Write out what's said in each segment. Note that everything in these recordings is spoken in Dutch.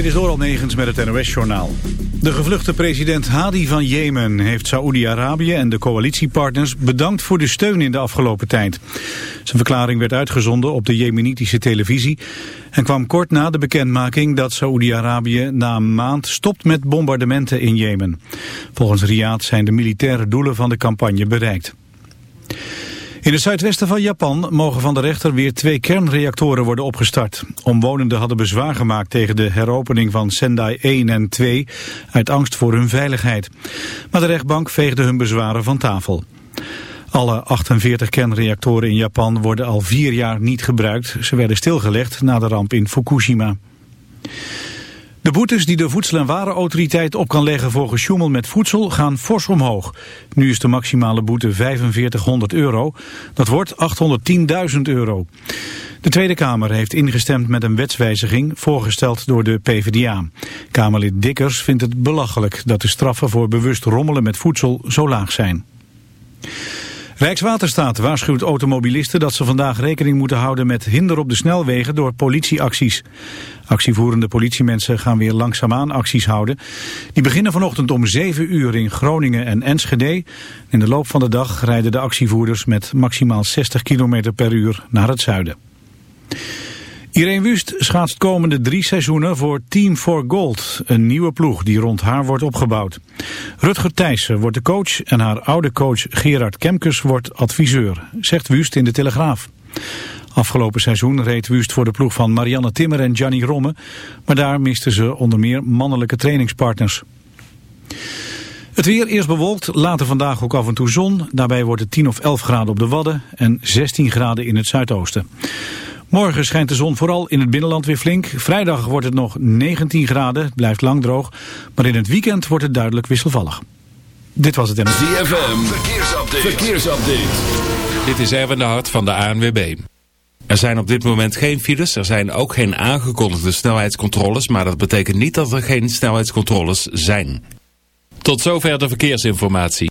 Dit is Doral Negens met het NOS-journaal. De gevluchte president Hadi van Jemen heeft Saoedi-Arabië en de coalitiepartners bedankt voor de steun in de afgelopen tijd. Zijn verklaring werd uitgezonden op de jemenitische televisie en kwam kort na de bekendmaking dat Saoedi-Arabië na een maand stopt met bombardementen in Jemen. Volgens Riyadh zijn de militaire doelen van de campagne bereikt. In het zuidwesten van Japan mogen van de rechter weer twee kernreactoren worden opgestart. Omwonenden hadden bezwaar gemaakt tegen de heropening van Sendai 1 en 2 uit angst voor hun veiligheid. Maar de rechtbank veegde hun bezwaren van tafel. Alle 48 kernreactoren in Japan worden al vier jaar niet gebruikt. Ze werden stilgelegd na de ramp in Fukushima. De boetes die de Voedsel- en Warenautoriteit op kan leggen voor gesjoemel met voedsel gaan fors omhoog. Nu is de maximale boete 4500 euro. Dat wordt 810.000 euro. De Tweede Kamer heeft ingestemd met een wetswijziging voorgesteld door de PvdA. Kamerlid Dikkers vindt het belachelijk dat de straffen voor bewust rommelen met voedsel zo laag zijn. Rijkswaterstaat waarschuwt automobilisten dat ze vandaag rekening moeten houden met hinder op de snelwegen door politieacties. Actievoerende politiemensen gaan weer langzaamaan acties houden. Die beginnen vanochtend om 7 uur in Groningen en Enschede. In de loop van de dag rijden de actievoerders met maximaal 60 km per uur naar het zuiden. Irene Wust schaatst komende drie seizoenen voor Team for Gold, een nieuwe ploeg die rond haar wordt opgebouwd. Rutger Thijssen wordt de coach en haar oude coach Gerard Kemkes wordt adviseur, zegt Wust in de Telegraaf. Afgelopen seizoen reed Wust voor de ploeg van Marianne Timmer en Gianni Romme, maar daar misten ze onder meer mannelijke trainingspartners. Het weer eerst bewolkt, later vandaag ook af en toe zon. Daarbij wordt het 10 of 11 graden op de Wadden en 16 graden in het zuidoosten. Morgen schijnt de zon vooral in het binnenland weer flink. Vrijdag wordt het nog 19 graden, het blijft lang droog. Maar in het weekend wordt het duidelijk wisselvallig. Dit was het en... ZFM, verkeersupdate. verkeersupdate. Dit is Erwin de Hart van de ANWB. Er zijn op dit moment geen files, er zijn ook geen aangekondigde snelheidscontroles... maar dat betekent niet dat er geen snelheidscontroles zijn. Tot zover de verkeersinformatie.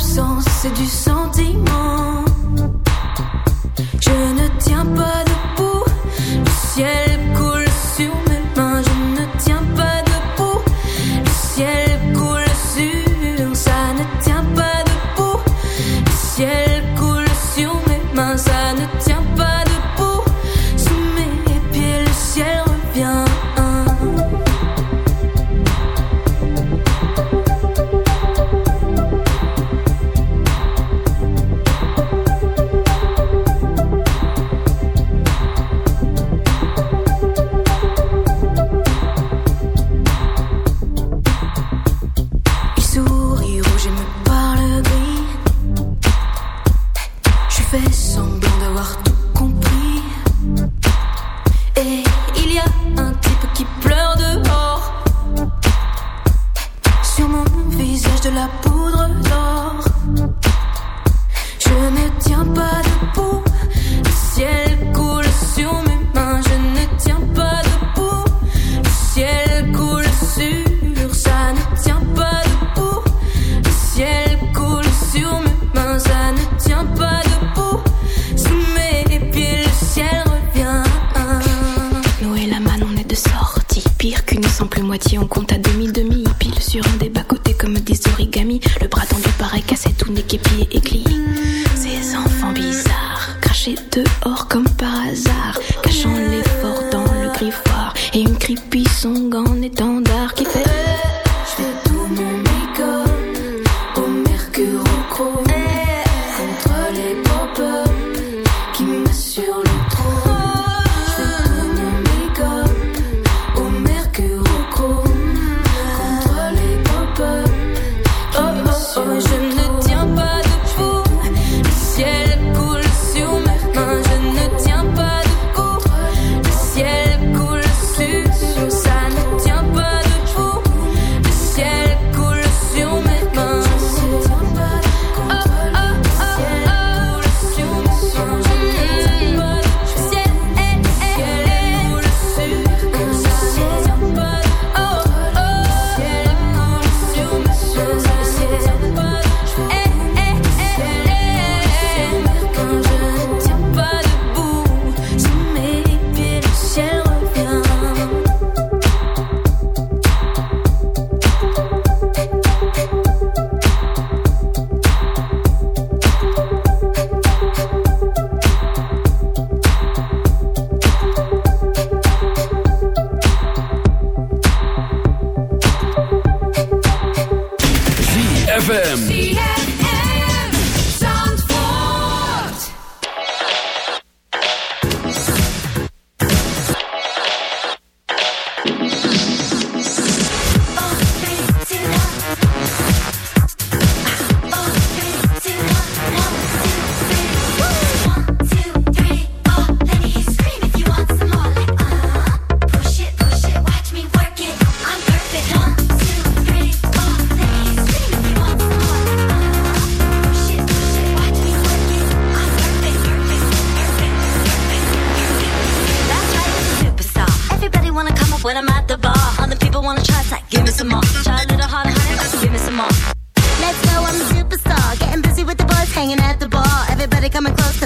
absence, c'est du sang.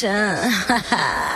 神。哈 哈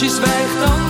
je zwijgt dan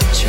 the.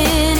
in.